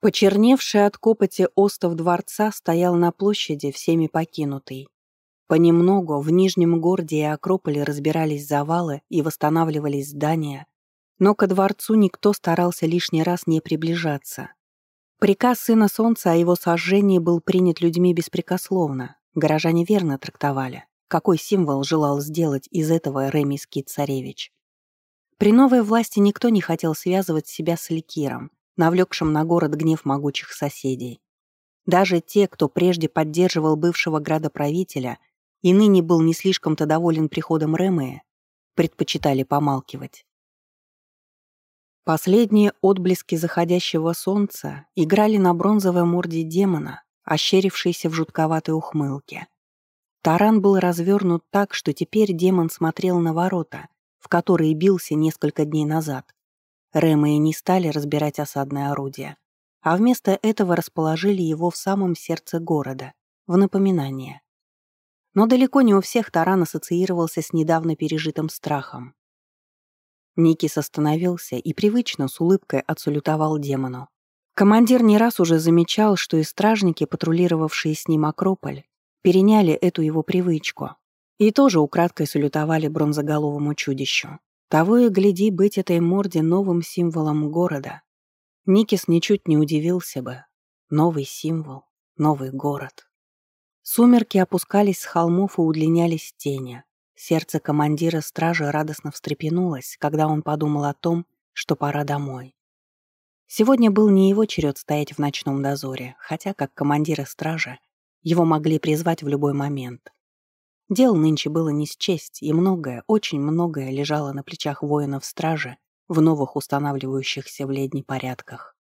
Почерневший от копоти остов дворца стоял на площади, всеми покинутый. Понемногу в Нижнем городе и Акрополе разбирались завалы и восстанавливались здания, но ко дворцу никто старался лишний раз не приближаться. Приказ Сына Солнца о его сожжении был принят людьми беспрекословно, горожане верно трактовали, какой символ желал сделать из этого ремийский царевич. При новой власти никто не хотел связывать себя с Ликиром, навлекшим на город гнев могучих соседей. Даже те, кто прежде поддерживал бывшего градоправителя и ныне был не слишком-то доволен приходом Ремея, предпочитали помалкивать. Последние отблески заходящего солнца играли на бронзовой морде демона, ощерившейся в жутковатой ухмылке. Таран был развернут так, что теперь демон смотрел на ворота, в которые бился несколько дней назад. Рэмы не стали разбирать осадное орудие, а вместо этого расположили его в самом сердце города, в напоминание. Но далеко не у всех таран ассоциировался с недавно пережитым страхом. Никис остановился и привычно с улыбкой отсалютовал демону. Командир не раз уже замечал, что и стражники, патрулировавшие с ним Акрополь, переняли эту его привычку и тоже украдкой салютовали бронзоголовому чудищу. Того и гляди быть этой морде новым символом города. Никис ничуть не удивился бы. Новый символ, новый город. Сумерки опускались с холмов и удлинялись тени. Сердце командира стражи радостно встрепенулось, когда он подумал о том, что пора домой. Сегодня был не его черед стоять в ночном дозоре, хотя, как командира стражи, его могли призвать в любой момент. Дел нынче было не счесть, и многое, очень многое лежало на плечах воинов стражи в новых устанавливающихся в ледни порядках.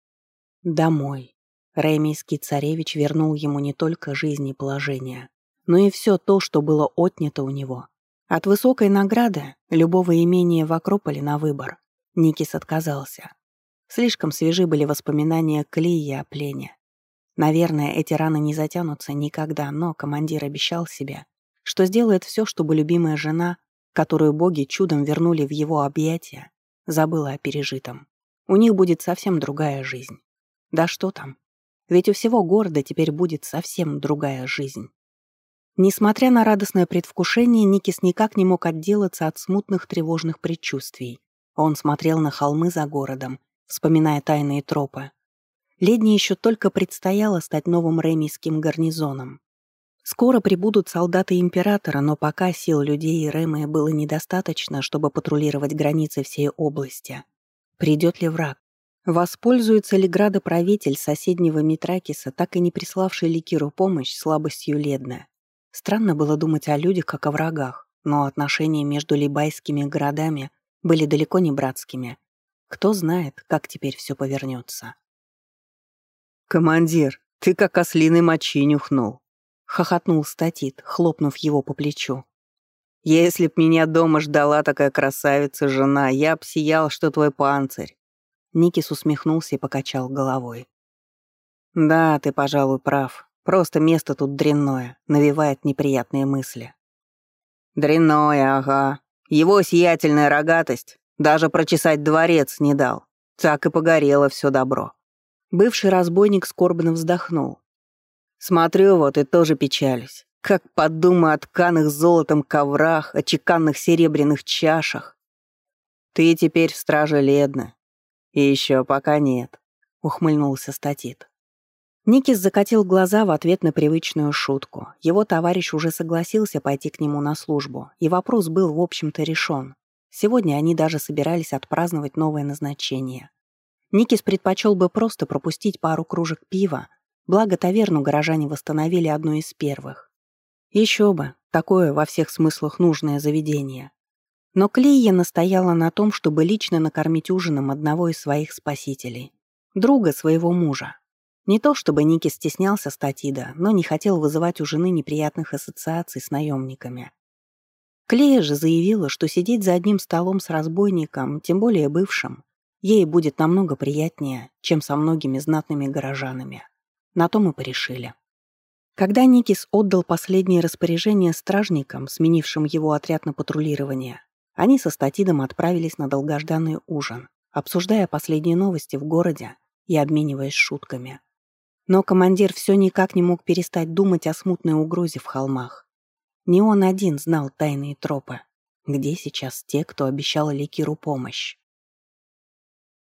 Домой. Ремийский царевич вернул ему не только жизнь и положение, но и все то, что было отнято у него. От высокой награды, любого имения в Акрополе на выбор, Никис отказался. Слишком свежи были воспоминания Клии о плене. Наверное, эти раны не затянутся никогда, но командир обещал себе, что сделает все, чтобы любимая жена, которую боги чудом вернули в его объятия, забыла о пережитом. У них будет совсем другая жизнь. Да что там? Ведь у всего города теперь будет совсем другая жизнь. Несмотря на радостное предвкушение, Никис никак не мог отделаться от смутных тревожных предчувствий. Он смотрел на холмы за городом, вспоминая тайные тропы. Ледне еще только предстояло стать новым ремийским гарнизоном. Скоро прибудут солдаты императора, но пока сил людей и Рэмы было недостаточно, чтобы патрулировать границы всей области. Придет ли враг? Воспользуется ли градоправитель соседнего Митракиса, так и не приславший Ликиру помощь слабостью Ледна? Странно было думать о людях, как о врагах, но отношения между либайскими городами были далеко не братскими. Кто знает, как теперь все повернется. «Командир, ты как ослиный мочи нюхнул», — хохотнул статит, хлопнув его по плечу. «Если б меня дома ждала такая красавица-жена, я б сиял, что твой панцирь». Никис усмехнулся и покачал головой. «Да, ты, пожалуй, прав. Просто место тут дрянное, навевает неприятные мысли». «Дрянное, ага. Его сиятельная рогатость даже прочесать дворец не дал. Так и погорело все добро». Бывший разбойник скорбно вздохнул. Смотрю вот и тоже печалюсь. Как подумаю о тканых золотом коврах, о чеканных серебряных чашах. Ты теперь в страже Ледна. И еще пока нет, — ухмыльнулся статит. Никис закатил глаза в ответ на привычную шутку. Его товарищ уже согласился пойти к нему на службу, и вопрос был, в общем-то, решен. Сегодня они даже собирались отпраздновать новое назначение. Никис предпочел бы просто пропустить пару кружек пива, Благо таверну горожане восстановили одну из первых. Еще бы, такое во всех смыслах нужное заведение. Но Клея настояла на том, чтобы лично накормить ужином одного из своих спасителей. Друга своего мужа. Не то чтобы Ники стеснялся Статида, но не хотел вызывать у жены неприятных ассоциаций с наемниками. Клея же заявила, что сидеть за одним столом с разбойником, тем более бывшим, ей будет намного приятнее, чем со многими знатными горожанами. На то мы порешили. Когда Никис отдал последнее распоряжение стражникам, сменившим его отряд на патрулирование, они со Статидом отправились на долгожданный ужин, обсуждая последние новости в городе и обмениваясь шутками. Но командир все никак не мог перестать думать о смутной угрозе в холмах. Не он один знал тайные тропы. Где сейчас те, кто обещал Ликиру помощь?